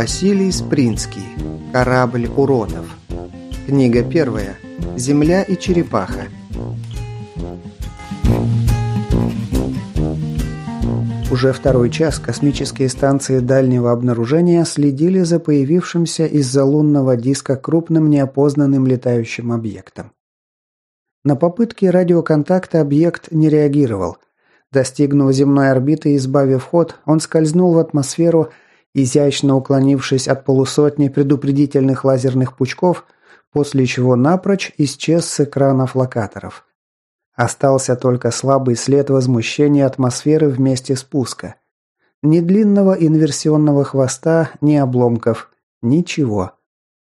Василий Спринский. Корабль уродов. Книга первая. Земля и черепаха. Уже второй час космические станции дальнего обнаружения следили за появившимся из-за лунного диска крупным неопознанным летающим объектом. На попытки радиоконтакта объект не реагировал. Достигнув земной орбиты и избавив ход, он скользнул в атмосферу, изящно уклонившись от полусотни предупредительных лазерных пучков, после чего напрочь исчез с экранов локаторов. Остался только слабый след возмущения атмосферы в месте спуска. Ни длинного инверсионного хвоста, ни обломков. Ничего.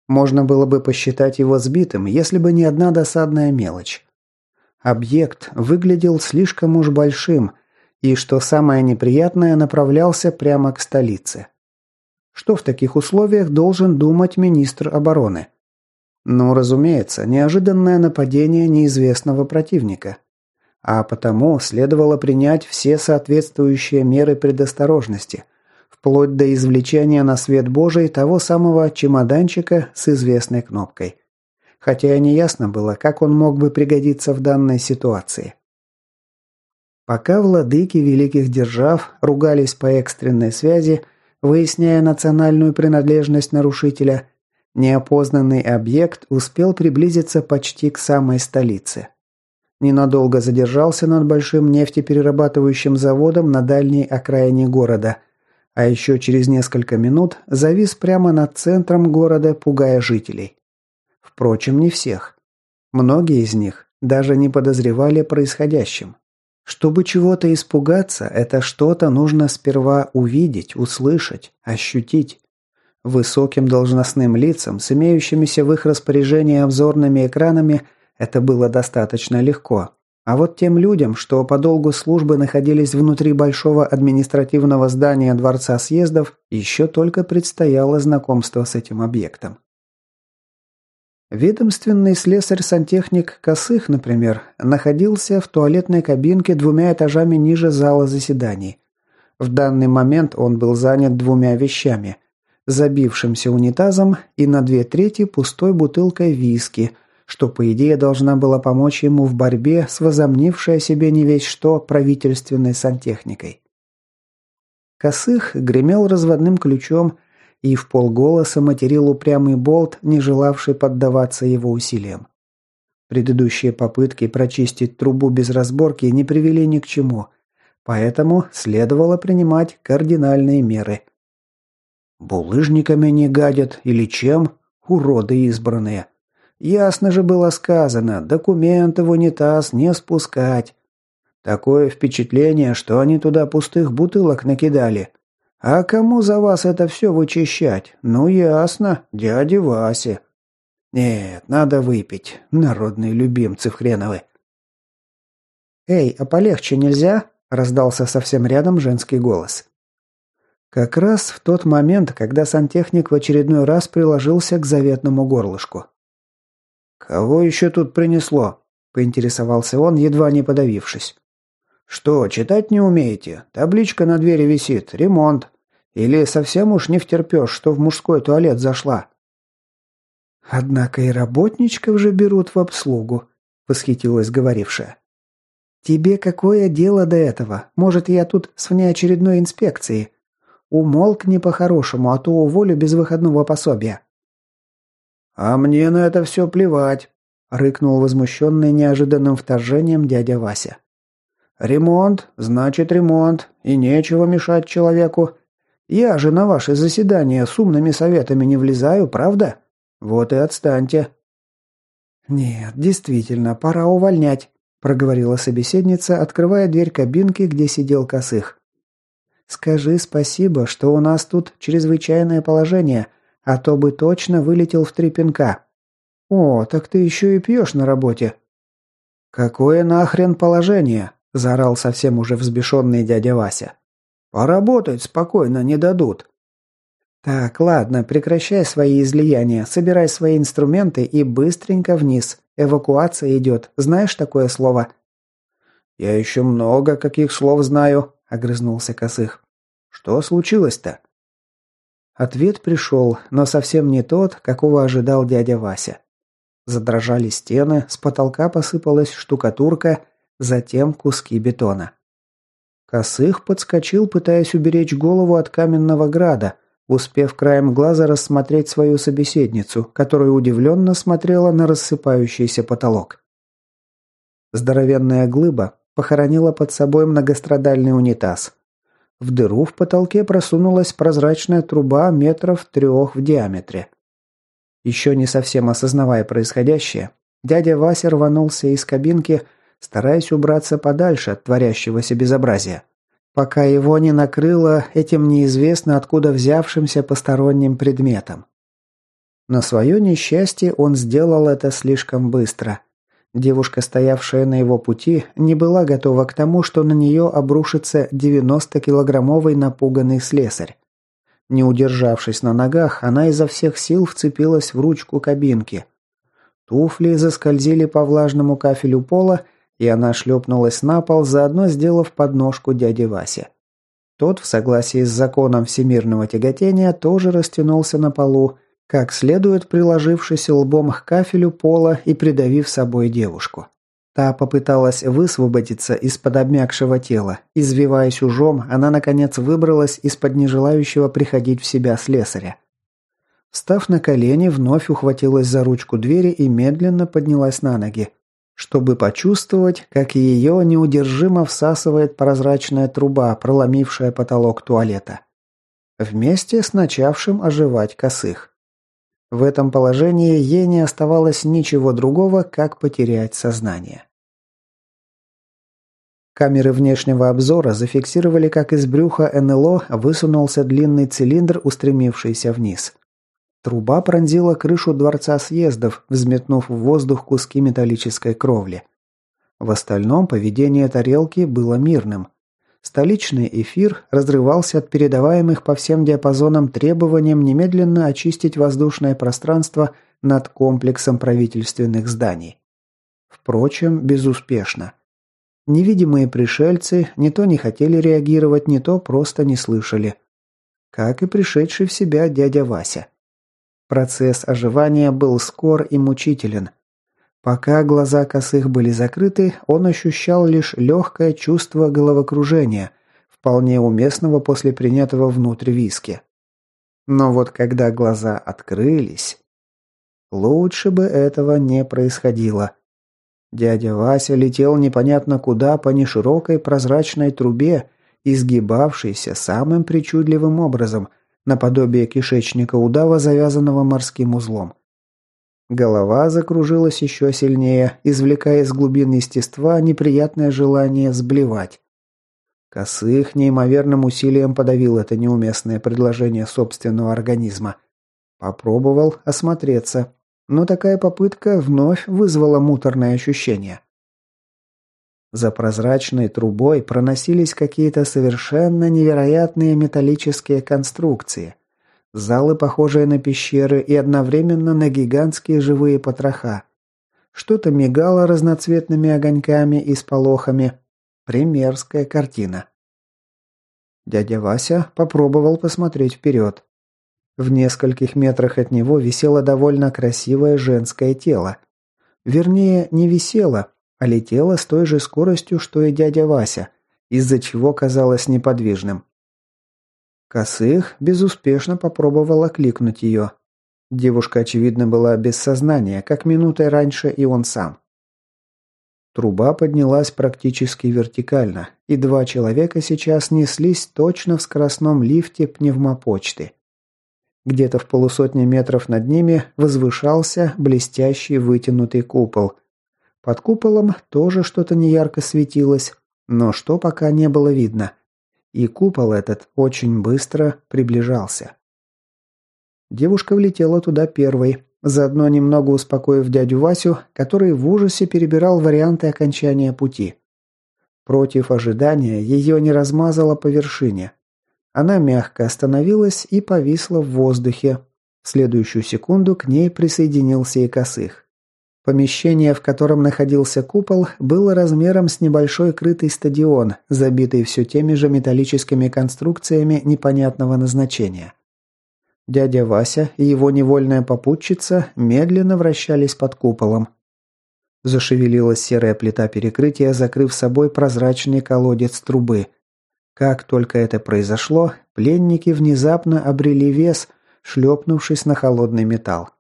Можно было бы посчитать его сбитым, если бы не одна досадная мелочь. Объект выглядел слишком уж большим, и, что самое неприятное, направлялся прямо к столице. Что в таких условиях должен думать министр обороны? Ну, разумеется, неожиданное нападение неизвестного противника. А потому следовало принять все соответствующие меры предосторожности, вплоть до извлечения на свет Божий того самого чемоданчика с известной кнопкой. Хотя и неясно было, как он мог бы пригодиться в данной ситуации. Пока владыки великих держав ругались по экстренной связи, выясняя национальную принадлежность нарушителя, Неопознанный объект успел приблизиться почти к самой столице. Ненадолго задержался над большим нефтеперерабатывающим заводом на дальней окраине города, а еще через несколько минут завис прямо над центром города, пугая жителей. Впрочем, не всех. Многие из них даже не подозревали о происходящем. Чтобы чего-то испугаться, это что-то нужно сперва увидеть, услышать, ощутить. Высоким должностным лицам, с имеющимися в их распоряжении обзорными экранами, это было достаточно легко. А вот тем людям, что по долгу службы находились внутри большого административного здания Дворца съездов, еще только предстояло знакомство с этим объектом. Ведомственный слесарь-сантехник Косых, например, находился в туалетной кабинке двумя этажами ниже зала заседаний. В данный момент он был занят двумя вещами – забившимся унитазом и на две трети пустой бутылкой виски, что, по идее, должна была помочь ему в борьбе с возомнившей о себе не весь что правительственной сантехникой. Косых гремел разводным ключом и в полголоса материл упрямый болт, не желавший поддаваться его усилиям. Предыдущие попытки прочистить трубу без разборки не привели ни к чему, поэтому следовало принимать кардинальные меры – Булыжниками не гадят или чем? Уроды избранные. Ясно же было сказано, документы в унитаз не спускать. Такое впечатление, что они туда пустых бутылок накидали. А кому за вас это все вычищать? Ну, ясно, дяде Васе. Нет, надо выпить, народные любимцы в хреновы. «Эй, а полегче нельзя?» – раздался совсем рядом женский голос. Как раз в тот момент, когда сантехник в очередной раз приложился к заветному горлышку. «Кого еще тут принесло?» – поинтересовался он, едва не подавившись. «Что, читать не умеете? Табличка на двери висит. Ремонт. Или совсем уж не втерпешь, что в мужской туалет зашла?» «Однако и работничков же берут в обслугу», – восхитилась говорившая. «Тебе какое дело до этого? Может, я тут с внеочередной инспекцией? Умолкни по-хорошему, а то уволю без выходного пособия». «А мне на это все плевать», — рыкнул возмущенный неожиданным вторжением дядя Вася. «Ремонт, значит ремонт, и нечего мешать человеку. Я же на ваши заседания с умными советами не влезаю, правда? Вот и отстаньте». «Нет, действительно, пора увольнять», — проговорила собеседница, открывая дверь кабинки, где сидел Косых. Скажи спасибо, что у нас тут чрезвычайное положение, а то бы точно вылетел в три пинка. О, так ты еще и пьешь на работе. Какое нахрен положение? Заорал совсем уже взбешенный дядя Вася. Поработать спокойно не дадут. Так, ладно, прекращай свои излияния, собирай свои инструменты и быстренько вниз. Эвакуация идет. Знаешь такое слово? Я еще много каких слов знаю, огрызнулся Косых. Что случилось-то? Ответ пришел, но совсем не тот, какого ожидал дядя Вася. Задрожали стены, с потолка посыпалась штукатурка, затем куски бетона. Косых подскочил, пытаясь уберечь голову от каменного града, успев краем глаза рассмотреть свою собеседницу, которая удивленно смотрела на рассыпающийся потолок. Здоровенная глыба похоронила под собой многострадальный унитаз. В дыру в потолке просунулась прозрачная труба метров трех в диаметре. Еще не совсем осознавая происходящее, дядя Вася рванулся из кабинки, стараясь убраться подальше от творящегося безобразия пока его не накрыло этим неизвестно откуда взявшимся посторонним предметом. На свое несчастье он сделал это слишком быстро. Девушка, стоявшая на его пути, не была готова к тому, что на нее обрушится 90-килограммовый напуганный слесарь. Не удержавшись на ногах, она изо всех сил вцепилась в ручку кабинки. Туфли заскользили по влажному кафелю пола, и она шлепнулась на пол, заодно сделав подножку дяде Васе. Тот, в согласии с законом всемирного тяготения, тоже растянулся на полу, как следует приложившись лбом к кафелю пола и придавив собой девушку. Та попыталась высвободиться из-под обмякшего тела. Извиваясь ужом, она, наконец, выбралась из-под нежелающего приходить в себя слесаря. Встав на колени, вновь ухватилась за ручку двери и медленно поднялась на ноги чтобы почувствовать, как ее неудержимо всасывает прозрачная труба, проломившая потолок туалета. Вместе с начавшим оживать косых. В этом положении ей не оставалось ничего другого, как потерять сознание. Камеры внешнего обзора зафиксировали, как из брюха НЛО высунулся длинный цилиндр, устремившийся вниз. Труба пронзила крышу дворца съездов, взметнув в воздух куски металлической кровли. В остальном поведение тарелки было мирным. Столичный эфир разрывался от передаваемых по всем диапазонам требованиям немедленно очистить воздушное пространство над комплексом правительственных зданий. Впрочем, безуспешно. Невидимые пришельцы не то не хотели реагировать, не то просто не слышали. Как и пришедший в себя дядя Вася. Процесс оживания был скор и мучителен. Пока глаза косых были закрыты, он ощущал лишь легкое чувство головокружения, вполне уместного после принятого внутрь виски. Но вот когда глаза открылись... Лучше бы этого не происходило. Дядя Вася летел непонятно куда по неширокой прозрачной трубе, изгибавшейся самым причудливым образом – наподобие кишечника удава, завязанного морским узлом. Голова закружилась еще сильнее, извлекая из глубин естества неприятное желание сблевать. Косых неимоверным усилием подавил это неуместное предложение собственного организма. Попробовал осмотреться, но такая попытка вновь вызвала муторное ощущение. За прозрачной трубой проносились какие-то совершенно невероятные металлические конструкции. Залы, похожие на пещеры, и одновременно на гигантские живые потроха. Что-то мигало разноцветными огоньками и сполохами. Примерская картина. Дядя Вася попробовал посмотреть вперед. В нескольких метрах от него висело довольно красивое женское тело. Вернее, не висело, а летела с той же скоростью, что и дядя Вася, из-за чего казалась неподвижным. Косых безуспешно попробовала кликнуть ее. Девушка, очевидно, была без сознания, как минутой раньше и он сам. Труба поднялась практически вертикально, и два человека сейчас неслись точно в скоростном лифте пневмопочты. Где-то в полусотни метров над ними возвышался блестящий вытянутый купол, под куполом тоже что-то неярко светилось, но что пока не было видно. И купол этот очень быстро приближался. Девушка влетела туда первой, заодно немного успокоив дядю Васю, который в ужасе перебирал варианты окончания пути. Против ожидания ее не размазало по вершине. Она мягко остановилась и повисла в воздухе. В следующую секунду к ней присоединился и Косых. Помещение, в котором находился купол, было размером с небольшой крытый стадион, забитый все теми же металлическими конструкциями непонятного назначения. Дядя Вася и его невольная попутчица медленно вращались под куполом. Зашевелилась серая плита перекрытия, закрыв собой прозрачный колодец трубы. Как только это произошло, пленники внезапно обрели вес, шлепнувшись на холодный металл.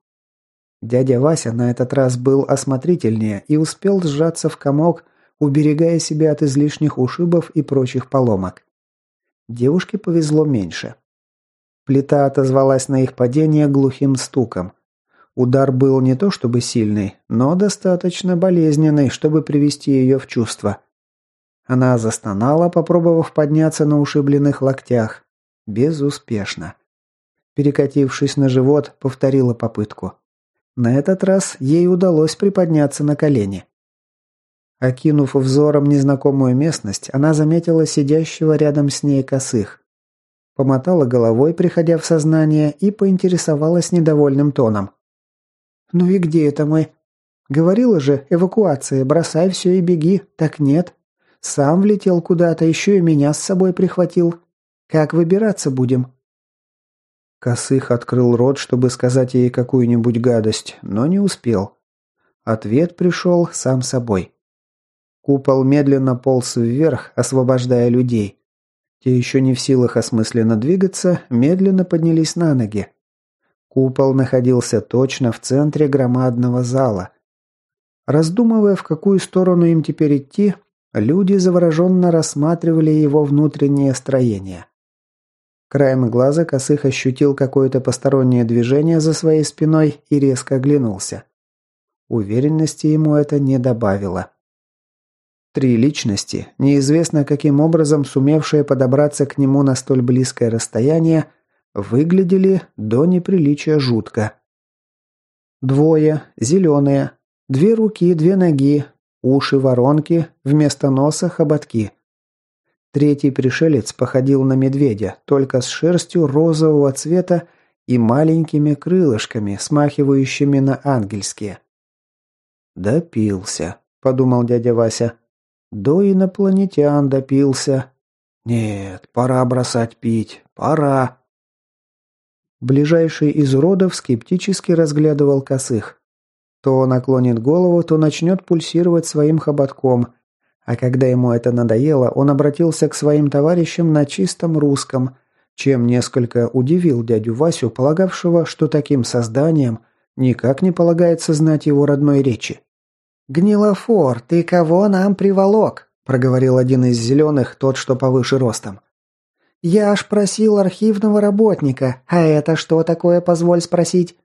Дядя Вася на этот раз был осмотрительнее и успел сжаться в комок, уберегая себя от излишних ушибов и прочих поломок. Девушке повезло меньше. Плита отозвалась на их падение глухим стуком. Удар был не то чтобы сильный, но достаточно болезненный, чтобы привести ее в чувство. Она застонала, попробовав подняться на ушибленных локтях. Безуспешно. Перекатившись на живот, повторила попытку. На этот раз ей удалось приподняться на колени. Окинув взором незнакомую местность, она заметила сидящего рядом с ней косых. Помотала головой, приходя в сознание, и поинтересовалась недовольным тоном. «Ну и где это мы?» «Говорила же, эвакуация, бросай все и беги. Так нет. Сам влетел куда-то, еще и меня с собой прихватил. Как выбираться будем?» Косых открыл рот, чтобы сказать ей какую-нибудь гадость, но не успел. Ответ пришел сам собой. Купол медленно полз вверх, освобождая людей. Те еще не в силах осмысленно двигаться, медленно поднялись на ноги. Купол находился точно в центре громадного зала. Раздумывая, в какую сторону им теперь идти, люди завороженно рассматривали его внутреннее строение. Краем глаза Косых ощутил какое-то постороннее движение за своей спиной и резко оглянулся. Уверенности ему это не добавило. Три личности, неизвестно каким образом сумевшие подобраться к нему на столь близкое расстояние, выглядели до неприличия жутко. Двое, зеленые, две руки, две ноги, уши воронки, вместо носа хоботки – Третий пришелец походил на медведя, только с шерстью розового цвета и маленькими крылышками, смахивающими на ангельские. «Допился», — подумал дядя Вася. «До инопланетян допился. Нет, пора бросать пить, пора». Ближайший из уродов скептически разглядывал косых. То наклонит голову, то начнет пульсировать своим хоботком — а когда ему это надоело, он обратился к своим товарищам на чистом русском, чем несколько удивил дядю Васю, полагавшего, что таким созданием никак не полагается знать его родной речи. «Гнилофор, ты кого нам приволок?» – проговорил один из зеленых, тот, что повыше ростом. «Я аж просил архивного работника, а это что такое, позволь спросить?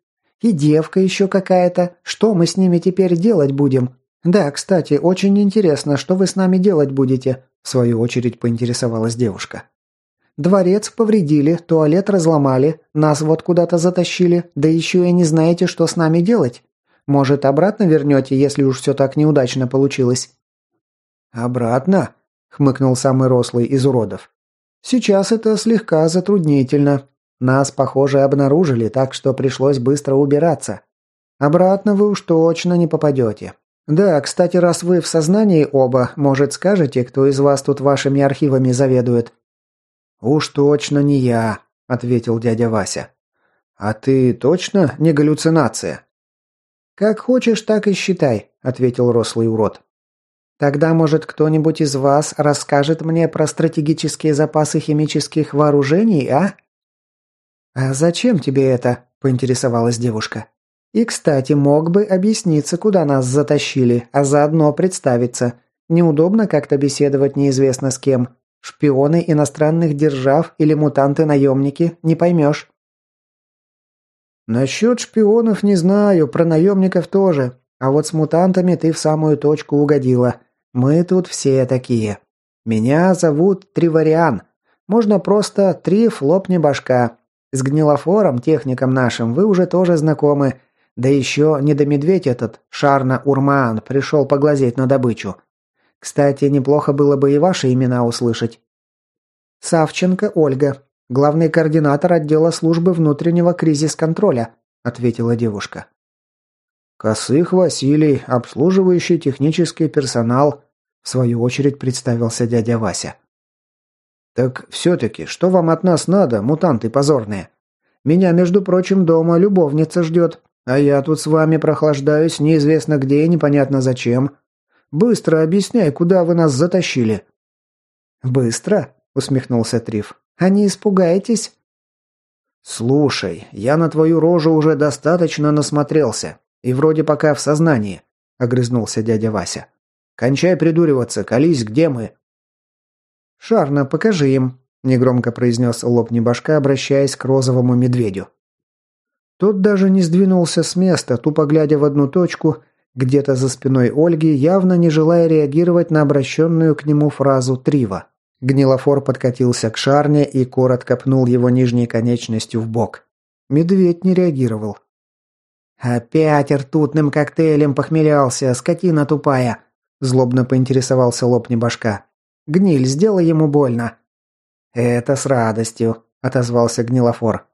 И девка еще какая-то, что мы с ними теперь делать будем?» «Да, кстати, очень интересно, что вы с нами делать будете?» В свою очередь поинтересовалась девушка. «Дворец повредили, туалет разломали, нас вот куда-то затащили, да еще и не знаете, что с нами делать. Может, обратно вернете, если уж все так неудачно получилось?» «Обратно?» – хмыкнул самый рослый из уродов. «Сейчас это слегка затруднительно. Нас, похоже, обнаружили, так что пришлось быстро убираться. Обратно вы уж точно не попадете. «Да, кстати, раз вы в сознании оба, может, скажете, кто из вас тут вашими архивами заведует?» «Уж точно не я», — ответил дядя Вася. «А ты точно не галлюцинация?» «Как хочешь, так и считай», — ответил рослый урод. «Тогда, может, кто-нибудь из вас расскажет мне про стратегические запасы химических вооружений, а?» «А зачем тебе это?» – поинтересовалась девушка. И, кстати, мог бы объясниться, куда нас затащили, а заодно представиться. Неудобно как-то беседовать неизвестно с кем. Шпионы иностранных держав или мутанты-наемники, не поймешь. Насчет шпионов не знаю, про наемников тоже. А вот с мутантами ты в самую точку угодила. Мы тут все такие. Меня зовут Тривариан. Можно просто Три Флопни Башка. С гнилофором, техником нашим, вы уже тоже знакомы. Да еще недомедведь этот, Шарна Урмаан, пришел поглазеть на добычу. Кстати, неплохо было бы и ваши имена услышать. Савченко Ольга, главный координатор отдела службы внутреннего кризис-контроля, ответила девушка. Косых Василий, обслуживающий технический персонал, в свою очередь представился дядя Вася. Так все-таки, что вам от нас надо, мутанты позорные? Меня, между прочим, дома любовница ждет, а я тут с вами прохлаждаюсь неизвестно где и непонятно зачем. Быстро объясняй, куда вы нас затащили». «Быстро?» – усмехнулся Триф. «А не испугаетесь?» «Слушай, я на твою рожу уже достаточно насмотрелся. И вроде пока в сознании», – огрызнулся дядя Вася. «Кончай придуриваться, колись, где мы?» «Шарна, покажи им», – негромко произнес лопни башка, обращаясь к розовому медведю. Тот даже не сдвинулся с места, тупо глядя в одну точку, где-то за спиной Ольги, явно не желая реагировать на обращенную к нему фразу Трива. Гнилофор подкатился к Шарне и коротко пнул его нижней конечностью в бок. Медведь не реагировал. «Опять ртутным коктейлем похмелялся, скотина тупая!» Злобно поинтересовался лопни башка. «Гниль, сделай ему больно!» «Это с радостью», – отозвался Гнилофор.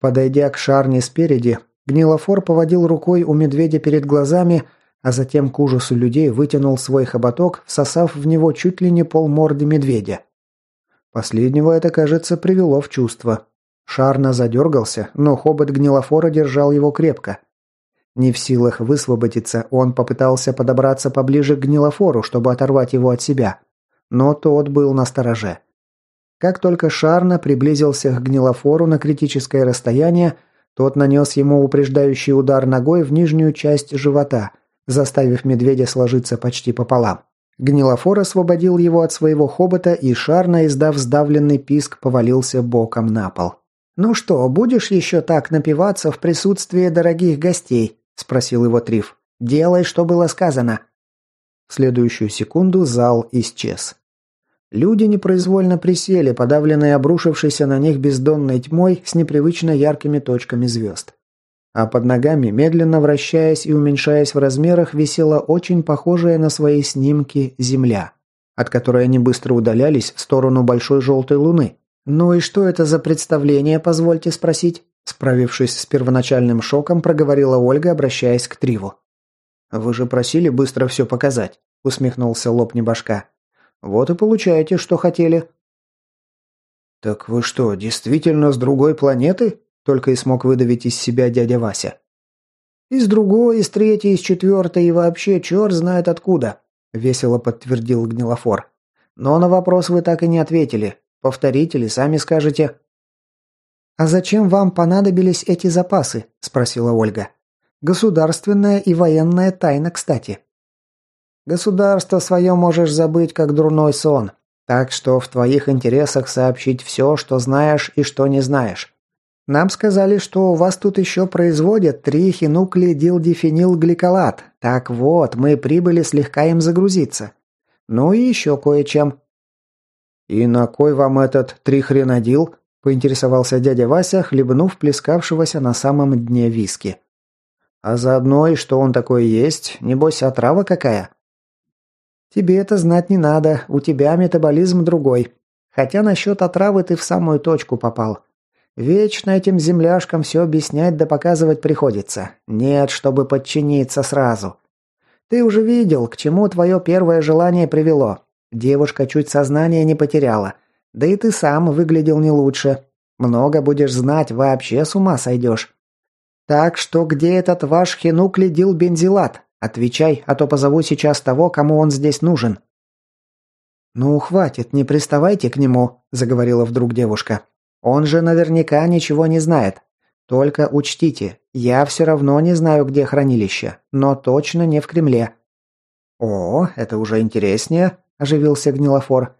Подойдя к Шарне спереди, Гнилофор поводил рукой у медведя перед глазами, а затем к ужасу людей вытянул свой хоботок, всосав в него чуть ли не полморды медведя. Последнего это, кажется, привело в чувство. Шарна задергался, но хобот Гнилофора держал его крепко. Не в силах высвободиться, он попытался подобраться поближе к Гнилофору, чтобы оторвать его от себя. Но тот был на стороже. Как только Шарна приблизился к гнилофору на критическое расстояние, тот нанес ему упреждающий удар ногой в нижнюю часть живота, заставив медведя сложиться почти пополам. Гнилофор освободил его от своего хобота, и Шарна, издав сдавленный писк, повалился боком на пол. «Ну что, будешь еще так напиваться в присутствии дорогих гостей?» – спросил его Триф. «Делай, что было сказано». В следующую секунду зал исчез. Люди непроизвольно присели, подавленные обрушившейся на них бездонной тьмой с непривычно яркими точками звезд. А под ногами, медленно вращаясь и уменьшаясь в размерах, висела очень похожая на свои снимки Земля, от которой они быстро удалялись в сторону большой желтой луны. «Ну и что это за представление, позвольте спросить?» Справившись с первоначальным шоком, проговорила Ольга, обращаясь к Триву. «Вы же просили быстро все показать», — усмехнулся лопни башка. Вот и получаете, что хотели». «Так вы что, действительно с другой планеты?» Только и смог выдавить из себя дядя Вася. «Из другой, из третьей, из четвертой и вообще черт знает откуда», весело подтвердил Гнилофор. «Но на вопрос вы так и не ответили. Повторите или сами скажете». «А зачем вам понадобились эти запасы?» – спросила Ольга. «Государственная и военная тайна, кстати». Государство свое можешь забыть, как дурной сон. Так что в твоих интересах сообщить все, что знаешь и что не знаешь. Нам сказали, что у вас тут еще производят трихинуклидилдифенилгликолат. Так вот, мы прибыли слегка им загрузиться. Ну и еще кое-чем». «И на кой вам этот трихренадил?» – поинтересовался дядя Вася, хлебнув плескавшегося на самом дне виски. «А заодно и что он такое есть? Небось, отрава какая?» Тебе это знать не надо, у тебя метаболизм другой. Хотя насчет отравы ты в самую точку попал. Вечно этим земляшкам все объяснять да показывать приходится. Нет, чтобы подчиниться сразу. Ты уже видел, к чему твое первое желание привело. Девушка чуть сознание не потеряла. Да и ты сам выглядел не лучше. Много будешь знать, вообще с ума сойдешь. Так что где этот ваш хинуклидил бензилат? Отвечай, а то позову сейчас того, кому он здесь нужен». «Ну, хватит, не приставайте к нему», – заговорила вдруг девушка. «Он же наверняка ничего не знает. Только учтите, я все равно не знаю, где хранилище, но точно не в Кремле». «О, это уже интереснее», – оживился Гнилофор.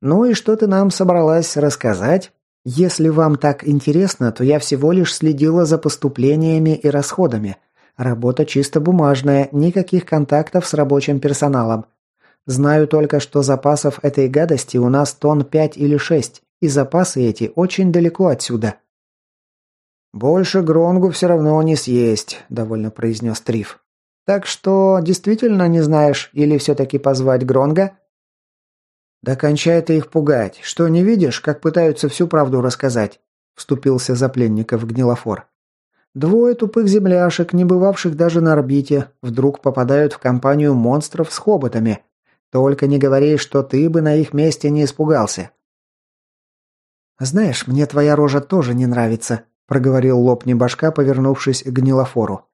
«Ну и что ты нам собралась рассказать?» «Если вам так интересно, то я всего лишь следила за поступлениями и расходами. Работа чисто бумажная, никаких контактов с рабочим персоналом. Знаю только, что запасов этой гадости у нас тонн пять или шесть, и запасы эти очень далеко отсюда». «Больше Гронгу все равно не съесть», – довольно произнес Триф. «Так что, действительно не знаешь, или все-таки позвать Гронга?» «Да кончай ты их пугать. Что, не видишь, как пытаются всю правду рассказать?» – вступился за пленников Гнилофор. Двое тупых земляшек, не бывавших даже на орбите, вдруг попадают в компанию монстров с хоботами. Только не говори, что ты бы на их месте не испугался. «Знаешь, мне твоя рожа тоже не нравится», – проговорил лопни башка, повернувшись к гнилофору.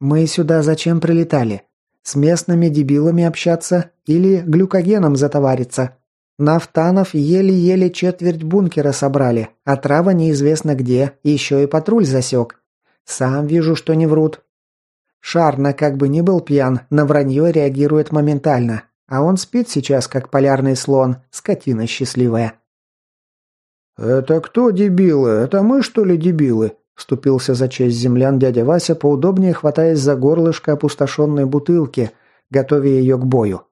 «Мы сюда зачем прилетали? С местными дебилами общаться или глюкогеном затовариться? Нафтанов еле-еле четверть бункера собрали, а трава неизвестно где, еще и патруль засек. Сам вижу, что не врут. Шарна, как бы ни был пьян, на вранье реагирует моментально, а он спит сейчас, как полярный слон, скотина счастливая. «Это кто дебилы? Это мы, что ли, дебилы?» Вступился за честь землян дядя Вася, поудобнее хватаясь за горлышко опустошенной бутылки, готовя ее к бою.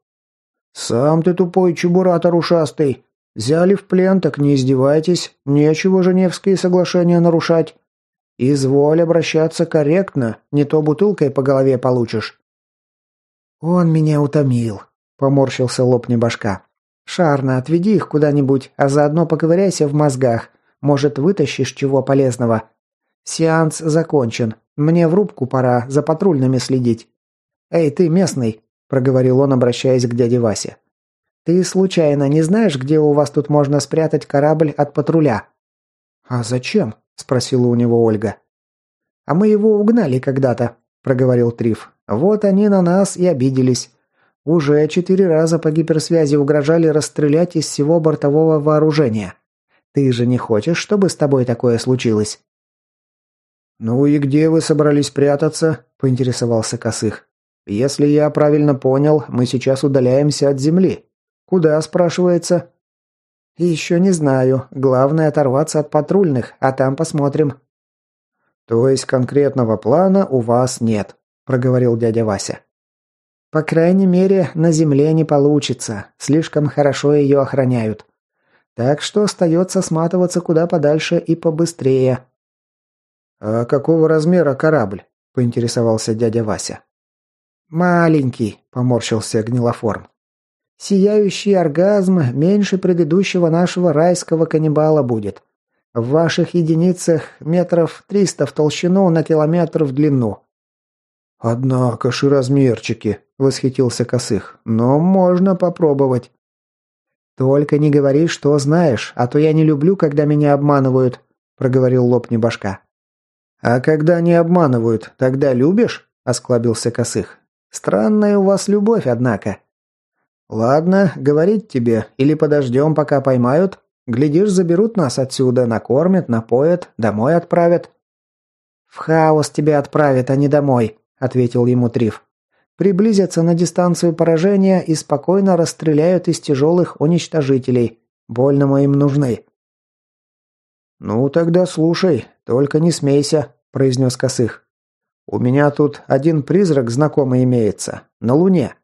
«Сам ты тупой чебуратор ушастый. Взяли в плен, так не издевайтесь. Нечего Женевские соглашения нарушать. Изволь обращаться корректно, не то бутылкой по голове получишь». «Он меня утомил», — поморщился лоб башка. «Шарна, отведи их куда-нибудь, а заодно поковыряйся в мозгах. Может, вытащишь чего полезного. Сеанс закончен. Мне в рубку пора, за патрульными следить. Эй, ты местный, проговорил он, обращаясь к дяде Васе. Ты случайно не знаешь, где у вас тут можно спрятать корабль от патруля? А зачем? Спросила у него Ольга. А мы его угнали когда-то, проговорил Триф. Вот они на нас и обиделись. Уже четыре раза по гиперсвязи угрожали расстрелять из всего бортового вооружения. Ты же не хочешь, чтобы с тобой такое случилось? «Ну и где вы собрались прятаться?» – поинтересовался Косых. «Если я правильно понял, мы сейчас удаляемся от Земли. Куда, спрашивается?» «Еще не знаю. Главное оторваться от патрульных, а там посмотрим». «То есть конкретного плана у вас нет», – проговорил дядя Вася. «По крайней мере, на Земле не получится. Слишком хорошо ее охраняют. Так что остается сматываться куда подальше и побыстрее». «А какого размера корабль?» – поинтересовался дядя Вася. «Маленький», – поморщился гнилоформ. «Сияющий оргазм меньше предыдущего нашего райского каннибала будет. В ваших единицах метров триста в толщину на километр в длину». «Однако ж размерчики», – восхитился Косых. «Но можно попробовать». «Только не говори, что знаешь, а то я не люблю, когда меня обманывают», – проговорил лопни башка. «А когда не обманывают, тогда любишь?» – осклабился Косых. «Странная у вас любовь, однако». «Ладно, говорить тебе, или подождем, пока поймают. Глядишь, заберут нас отсюда, накормят, напоят, домой отправят». «В хаос тебя отправят, а не домой», – ответил ему Триф. «Приблизятся на дистанцию поражения и спокойно расстреляют из тяжелых уничтожителей. Больно мы им нужны». «Ну тогда слушай, только не смейся», – произнес Косых. «У меня тут один призрак знакомый имеется. На Луне».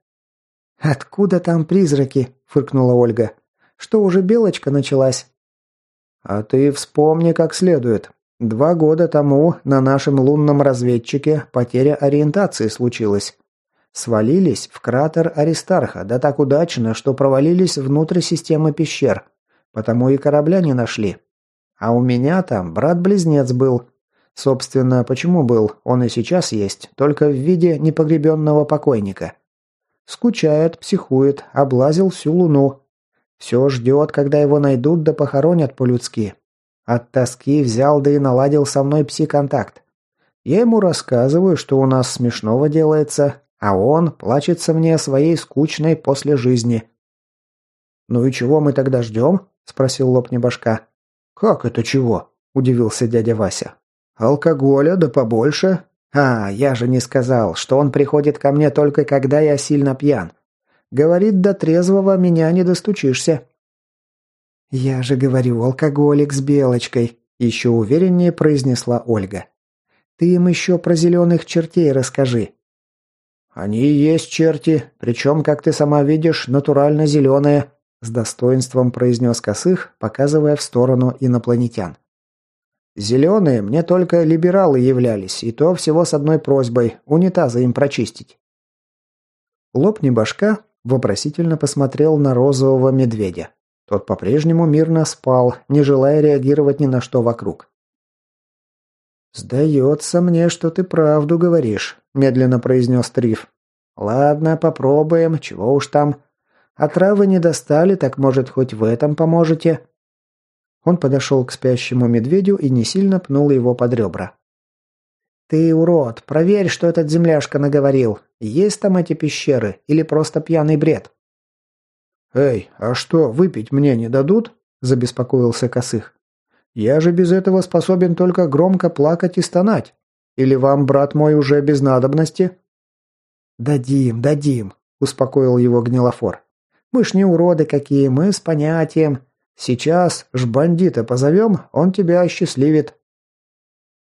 «Откуда там призраки?» – фыркнула Ольга. «Что, уже белочка началась?» «А ты вспомни как следует. Два года тому на нашем лунном разведчике потеря ориентации случилась. Свалились в кратер Аристарха, да так удачно, что провалились внутрь системы пещер. Потому и корабля не нашли. А у меня там брат-близнец был. Собственно, почему был, он и сейчас есть, только в виде непогребенного покойника. Скучает, психует, облазил всю луну. Все ждет, когда его найдут да похоронят по-людски. От тоски взял да и наладил со мной пси-контакт. Я ему рассказываю, что у нас смешного делается, а он плачется мне своей скучной после жизни. «Ну и чего мы тогда ждем?» – спросил лопни башка. «Как это чего?» – удивился дядя Вася. «Алкоголя, да побольше. А, я же не сказал, что он приходит ко мне только когда я сильно пьян. Говорит, до трезвого меня не достучишься». «Я же говорю, алкоголик с белочкой», – еще увереннее произнесла Ольга. «Ты им еще про зеленых чертей расскажи». «Они и есть черти, причем, как ты сама видишь, натурально зеленые», с достоинством произнес Косых, показывая в сторону инопланетян. «Зеленые мне только либералы являлись, и то всего с одной просьбой – унитазы им прочистить». Лопни башка вопросительно посмотрел на розового медведя. Тот по-прежнему мирно спал, не желая реагировать ни на что вокруг. «Сдается мне, что ты правду говоришь», – медленно произнес Триф. «Ладно, попробуем, чего уж там. А травы не достали, так может хоть в этом поможете?» Он подошел к спящему медведю и не сильно пнул его под ребра. «Ты урод! Проверь, что этот земляшка наговорил. Есть там эти пещеры или просто пьяный бред?» «Эй, а что, выпить мне не дадут?» – забеспокоился Косых. «Я же без этого способен только громко плакать и стонать. Или вам, брат мой, уже без надобности?» «Дадим, дадим», – успокоил его Гнилофор. «Мы ж не уроды какие, мы с понятием. Сейчас ж бандита позовем, он тебя осчастливит».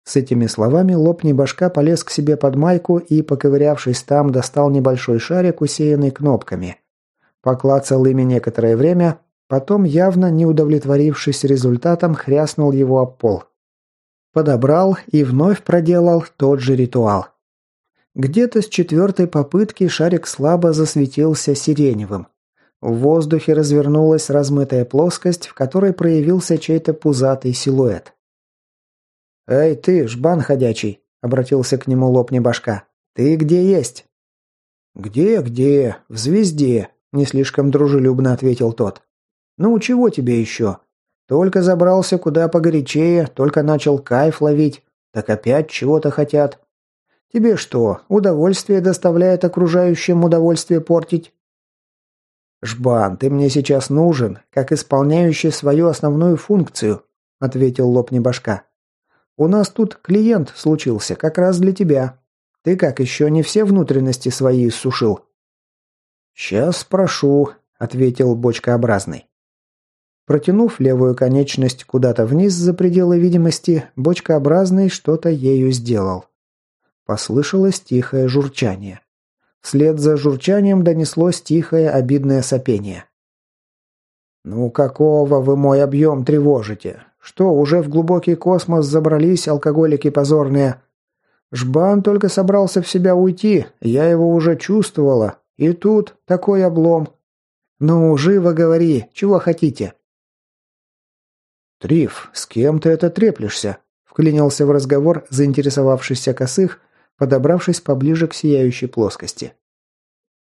С этими словами лопни башка полез к себе под майку и, поковырявшись там, достал небольшой шарик, усеянный кнопками. Поклацал ими некоторое время, потом, явно не удовлетворившись результатом, хряснул его об пол. Подобрал и вновь проделал тот же ритуал. Где-то с четвертой попытки шарик слабо засветился сиреневым. В воздухе развернулась размытая плоскость, в которой проявился чей-то пузатый силуэт. «Эй ты, жбан ходячий!» – обратился к нему лопни башка. «Ты где есть?» «Где, где? В звезде!» – не слишком дружелюбно ответил тот. «Ну, чего тебе еще? Только забрался куда погорячее, только начал кайф ловить, так опять чего-то хотят. Тебе что, удовольствие доставляет окружающим удовольствие портить?» «Жбан, ты мне сейчас нужен, как исполняющий свою основную функцию», – ответил лопни башка. «У нас тут клиент случился, как раз для тебя. Ты как, еще не все внутренности свои иссушил?» «Сейчас спрошу», – ответил бочкообразный. Протянув левую конечность куда-то вниз за пределы видимости, бочкообразный что-то ею сделал. Послышалось тихое журчание. Вслед за журчанием донеслось тихое обидное сопение. «Ну какого вы мой объем тревожите? Что, уже в глубокий космос забрались алкоголики позорные? Жбан только собрался в себя уйти, я его уже чувствовала. И тут такой облом. Ну, живо говори, чего хотите?» «Триф, с кем ты это треплешься?» – вклинился в разговор заинтересовавшийся косых – подобравшись поближе к сияющей плоскости.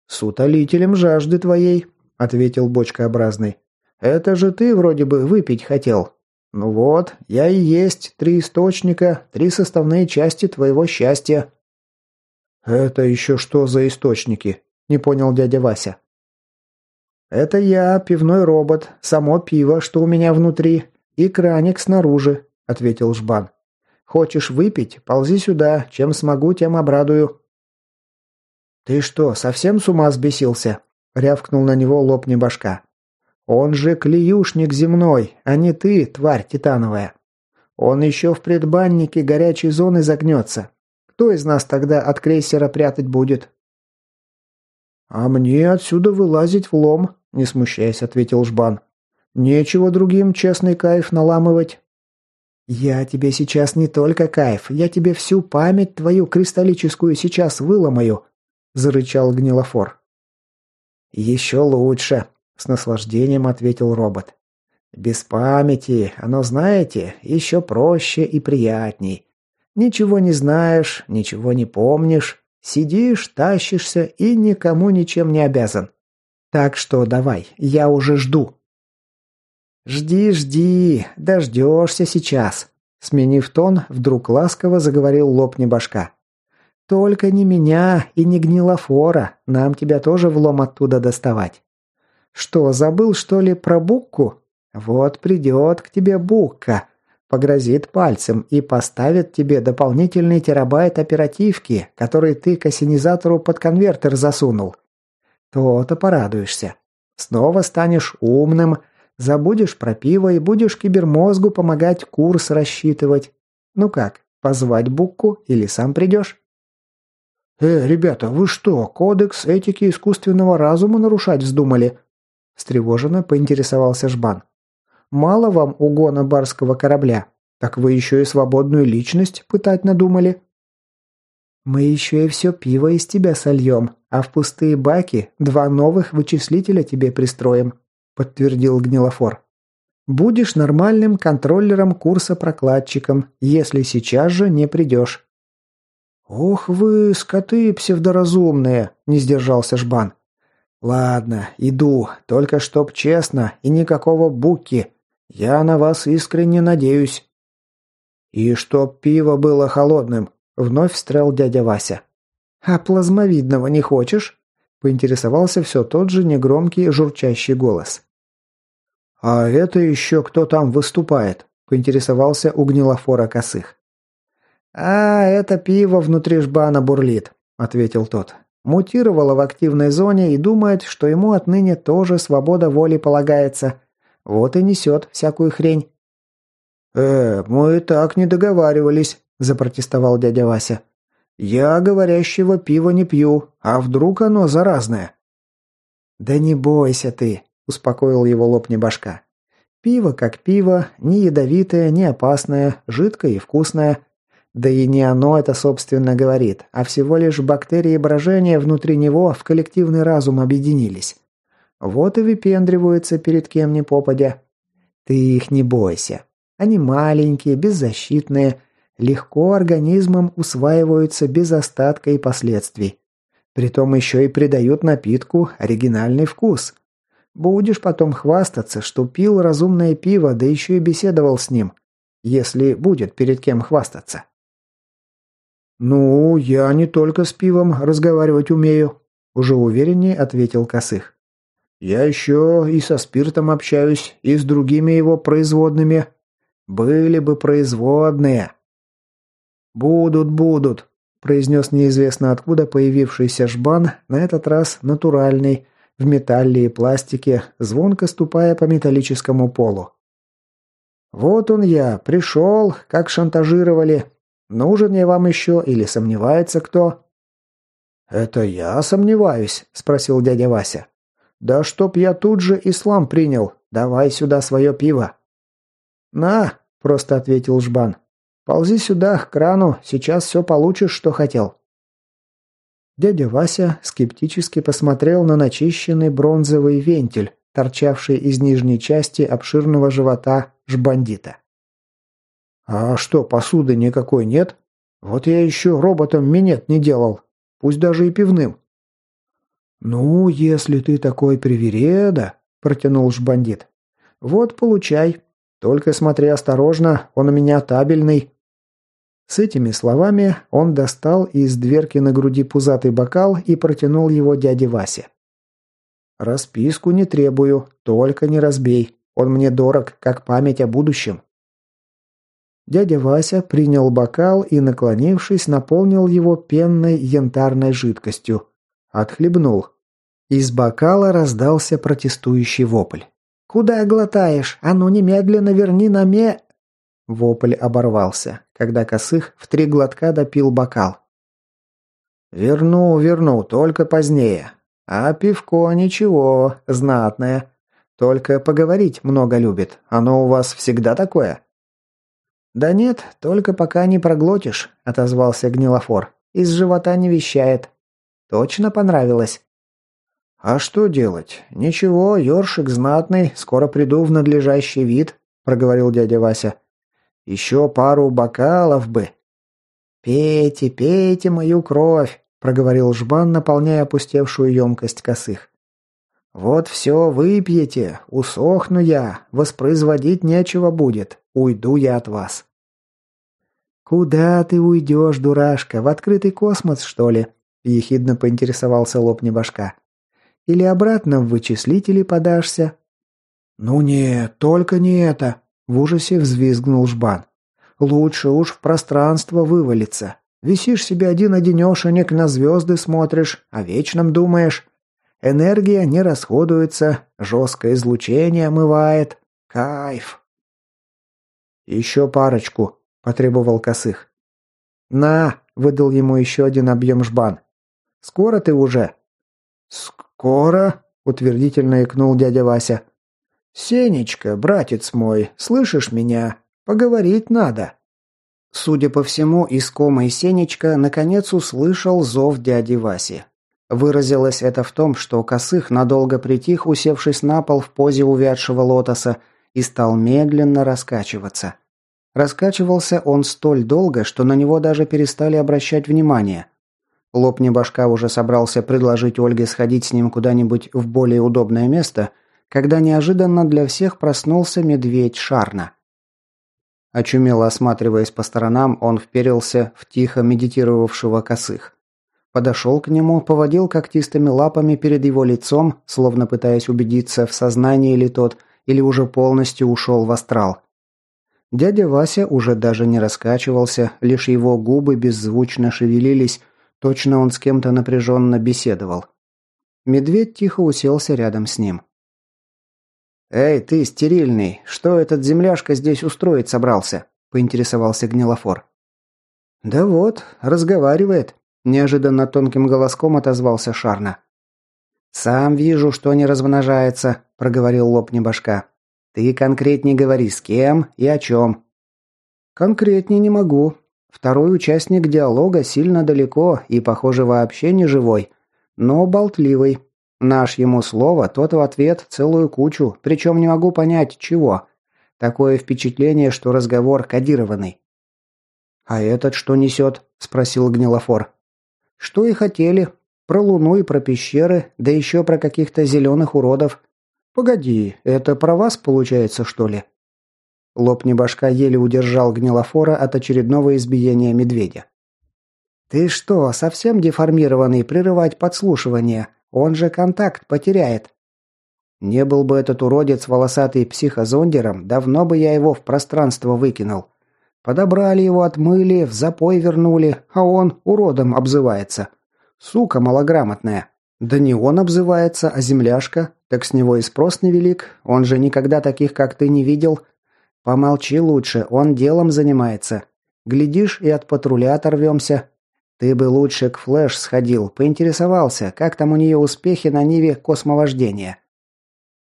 «С утолителем жажды твоей», — ответил бочкообразный. «Это же ты вроде бы выпить хотел. Ну вот, я и есть три источника, три составные части твоего счастья». «Это еще что за источники?» – не понял дядя Вася. «Это я, пивной робот, само пиво, что у меня внутри, и краник снаружи», – ответил Жбан. Хочешь выпить? Ползи сюда. Чем смогу, тем обрадую». «Ты что, совсем с ума сбесился?» — рявкнул на него лопни башка. «Он же клеюшник земной, а не ты, тварь титановая. Он еще в предбаннике горячей зоны загнется. Кто из нас тогда от крейсера прятать будет?» «А мне отсюда вылазить в лом», — не смущаясь, ответил Жбан. «Нечего другим честный кайф наламывать». «Я тебе сейчас не только кайф, я тебе всю память твою кристаллическую сейчас выломаю», – зарычал Гнилофор. «Еще лучше», – с наслаждением ответил робот. «Без памяти, оно, знаете, еще проще и приятней. Ничего не знаешь, ничего не помнишь, сидишь, тащишься и никому ничем не обязан. Так что давай, я уже жду». «Жди, жди, дождешься сейчас», — сменив тон, вдруг ласково заговорил лопни башка. «Только не меня и не гнилофора, нам тебя тоже влом оттуда доставать. Что, забыл, что ли, про Букку? Вот придет к тебе Букка, погрозит пальцем и поставит тебе дополнительный терабайт оперативки, который ты к ассенизатору под конвертер засунул. То-то порадуешься. Снова станешь умным, — Забудешь про пиво и будешь кибермозгу помогать курс рассчитывать. Ну как, позвать Букку или сам придешь?» «Э, ребята, вы что, кодекс этики искусственного разума нарушать вздумали?» Встревоженно поинтересовался Жбан. «Мало вам угона барского корабля, так вы еще и свободную личность пытать надумали?» «Мы еще и все пиво из тебя сольем, а в пустые баки два новых вычислителя тебе пристроим», подтвердил Гнилофор. Будешь нормальным контроллером курса прокладчиком, если сейчас же не придешь. Ох вы, скоты псевдоразумные, не сдержался Жбан. Ладно, иду, только чтоб честно и никакого буки. Я на вас искренне надеюсь». «И чтоб пиво было холодным», — вновь встрял дядя Вася. «А плазмовидного не хочешь?» — поинтересовался все тот же негромкий журчащий голос. «А это еще кто там выступает?» — поинтересовался у гнилофора косых. «А, это пиво внутри жбана бурлит», — ответил тот. «Мутировало в активной зоне и думает, что ему отныне тоже свобода воли полагается. Вот и несет всякую хрень». «Э, мы так не договаривались», – запротестовал дядя Вася. «Я говорящего пива не пью, а вдруг оно заразное?» «Да не бойся ты», – успокоил его лопни башка. «Пиво как пиво, не ядовитое, не опасное, жидкое и вкусное. Да и не оно это, собственно, говорит, а всего лишь бактерии брожения внутри него в коллективный разум объединились. Вот и выпендриваются перед кем ни попадя. Ты их не бойся. Они маленькие, беззащитные, легко организмом усваиваются без остатка и последствий. Притом еще и придают напитку оригинальный вкус. Будешь потом хвастаться, что пил разумное пиво, да еще и беседовал с ним, если будет перед кем хвастаться. «Ну, я не только с пивом разговаривать умею», – уже увереннее ответил Косых. «Я еще и со спиртом общаюсь, и с другими его производными. Были бы производные. Будут, будут, произнес неизвестно откуда появившийся жбан, на этот раз натуральный, в металле и пластике, звонко ступая по металлическому полу. Вот он я, пришел, как шантажировали. Нужен я вам еще или сомневается кто? Это я сомневаюсь, спросил дядя Вася. Да чтоб я тут же ислам принял. Давай сюда свое пиво. «На!» – просто ответил Жбан. «Ползи сюда, к крану, сейчас все получишь, что хотел». Дядя Вася скептически посмотрел на начищенный бронзовый вентиль, торчавший из нижней части обширного живота жбандита. «А что, посуды никакой нет? Вот я еще роботом минет не делал, пусть даже и пивным». «Ну, если ты такой привереда», – протянул жбандит. «Вот, получай, только смотри осторожно, он у меня табельный». С этими словами он достал из дверки на груди пузатый бокал и протянул его дяде Васе. «Расписку не требую, только не разбей. Он мне дорог, как память о будущем». Дядя Вася принял бокал и, наклонившись, наполнил его пенной янтарной жидкостью. Отхлебнул. Из бокала раздался протестующий вопль. «Куда глотаешь? А ну немедленно верни на ме...» Вопль оборвался, когда Косых в три глотка допил бокал. «Верну, верну, только позднее. А пивко ничего, знатное. Только поговорить много любит. Оно у вас всегда такое?» «Да нет, только пока не проглотишь», — отозвался Гнилофор. «Из живота не вещает. Точно понравилось?» «А что делать? Ничего, ёршик знатный, скоро приду в надлежащий вид», – проговорил дядя Вася. «Еще пару бокалов бы». «Пейте, пейте мою кровь», – проговорил Жбан, наполняя опустевшую емкость косых. «Вот все выпьете, усохну я, воспроизводить нечего будет, уйду я от вас». «Куда ты уйдешь, дурашка, в открытый космос, что ли?» – ехидно поинтересовался лопни башка. Или обратно в вычислители подашься?» «Ну нет, только не это!» – в ужасе взвизгнул Жбан. «Лучше уж в пространство вывалиться. Висишь себе один-одинешенек, на звезды смотришь, о вечном думаешь. Энергия не расходуется, жесткое излучение омывает. Кайф!» «Еще парочку», – потребовал Косых. «На!» – выдал ему еще один объем жбан. «Скоро ты уже?» «Скоро?» – утвердительно икнул дядя Вася. «Сенечка, братец мой, слышишь меня? Поговорить надо». Судя по всему, искомый Сенечка наконец услышал зов дяди Васи. Выразилось это в том, что Косых надолго притих, усевшись на пол в позе увядшего лотоса, и стал медленно раскачиваться. Раскачивался он столь долго, что на него даже перестали обращать внимание. Лопни башка уже собрался предложить Ольге сходить с ним куда-нибудь в более удобное место, когда неожиданно для всех проснулся медведь Шарна. Очумело осматриваясь по сторонам, он вперился в тихо медитировавшего косых. Подошел к нему, поводил когтистыми лапами перед его лицом, словно пытаясь убедиться, в сознании ли тот, или уже полностью ушел в астрал. Дядя Вася уже даже не раскачивался, лишь его губы беззвучно шевелились, точно он с кем-то напряженно беседовал. Медведь тихо уселся рядом с ним. «Эй, ты, стерильный, что этот земляшка здесь устроить собрался?» – поинтересовался Гнилофор. «Да вот, разговаривает», – неожиданно тонким голоском отозвался Шарна. «Сам вижу, что не размножается», – проговорил лопни башка. «Ты конкретней говори, с кем и о чем». «Конкретней не могу. Второй участник диалога сильно далеко и, похоже, вообще не живой, но болтливый. Наш ему слово, тот в ответ целую кучу, причем не могу понять, чего. Такое впечатление, что разговор кодированный. «А этот что несет?» – спросил Гнилофор. «Что и хотели. Про Луну и про пещеры, да еще про каких-то зеленых уродов. Погоди, это про вас получается, что ли?» Лопни башка еле удержал Гнилофора от очередного избиения медведя. «Ты что, совсем деформированный прерывать подслушивание? Он же контакт потеряет. Не был бы этот уродец волосатый психозондером, давно бы я его в пространство выкинул. Подобрали его, отмыли, в запой вернули, а он уродом обзывается. Сука малограмотная. Да не он обзывается, а земляшка. Так с него и спрос невелик. Он же никогда таких, как ты, не видел. Помолчи лучше, он делом занимается. Глядишь, и от патруля оторвемся. Ты бы лучше к Флэш сходил, поинтересовался, как там у нее успехи на Ниве космовождения.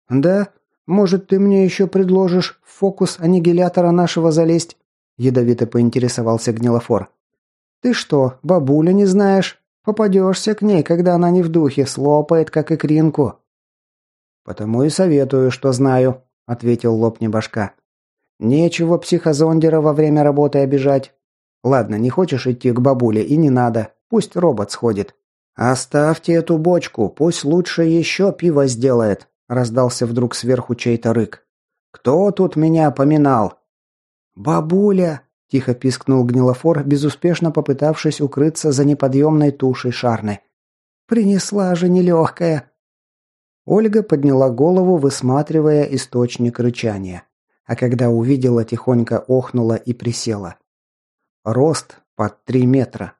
Да? Может, ты мне еще предложишь в фокус аннигилятора нашего залезть? Ядовито поинтересовался Гнилофор. Ты что, бабуля не знаешь? Попадешься к ней, когда она не в духе, слопает, как икринку. Потому и советую, что знаю, ответил лопни башка. Нечего психозондера во время работы обижать. Ладно, не хочешь идти к бабуле и не надо. Пусть робот сходит. Оставьте эту бочку, пусть лучше еще пиво сделает, раздался вдруг сверху чей-то рык. Кто тут меня поминал? Бабуля, тихо пискнул Гнилофор, безуспешно попытавшись укрыться за неподъемной тушей Шарны. Принесла же нелегкая. Ольга подняла голову, высматривая источник рычания, а когда увидела, тихонько охнула и присела. Рост под 3 метра.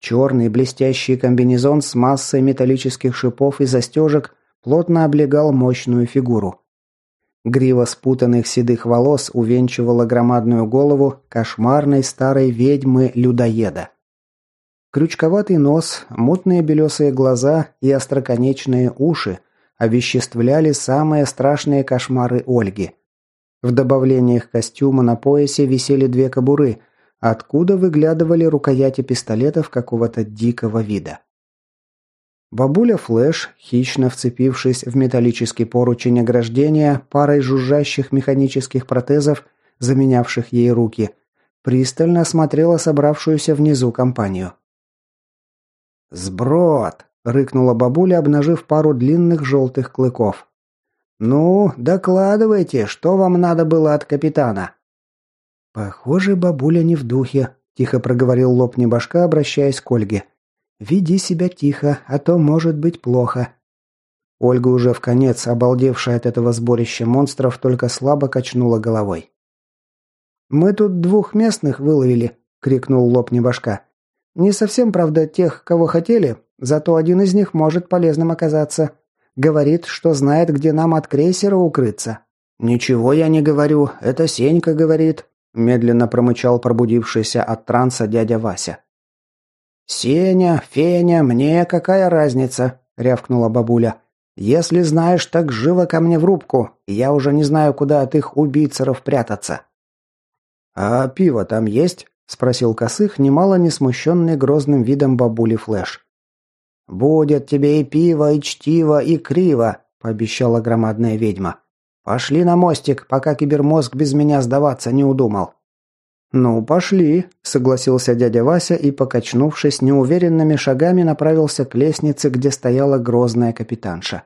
Черный блестящий комбинезон с массой металлических шипов и застежек плотно облегал мощную фигуру. Грива спутанных седых волос увенчивала громадную голову кошмарной старой ведьмы-людоеда. Крючковатый нос, мутные белесые глаза и остроконечные уши овеществляли самые страшные кошмары Ольги. В добавлениях костюма на поясе висели две кобуры – откуда выглядывали рукояти пистолетов какого-то дикого вида. Бабуля Флэш, хищно вцепившись в металлический поручень ограждения парой жужжащих механических протезов, заменявших ей руки, пристально осмотрела собравшуюся внизу компанию. «Сброд!» – рыкнула бабуля, обнажив пару длинных желтых клыков. «Ну, докладывайте, что вам надо было от капитана?» «Похоже, бабуля не в духе», – тихо проговорил лопни башка, обращаясь к Ольге. «Веди себя тихо, а то может быть плохо». Ольга уже в конец, обалдевшая от этого сборища монстров, только слабо качнула головой. «Мы тут двух местных выловили», – крикнул лопни башка. «Не совсем, правда, тех, кого хотели, зато один из них может полезным оказаться. Говорит, что знает, где нам от крейсера укрыться». «Ничего я не говорю, это Сенька говорит», медленно промычал пробудившийся от транса дядя Вася. «Сеня, Феня, мне какая разница?» – рявкнула бабуля. «Если знаешь, так живо ко мне в рубку. Я уже не знаю, куда от их убийцеров прятаться». «А пиво там есть?» – спросил Косых, немало не смущенный грозным видом бабули Флэш. «Будет тебе и пиво, и чтиво, и криво», – пообещала громадная ведьма. «Пошли на мостик, пока кибермозг без меня сдаваться не удумал». «Ну, пошли», – согласился дядя Вася и, покачнувшись неуверенными шагами, направился к лестнице, где стояла грозная капитанша.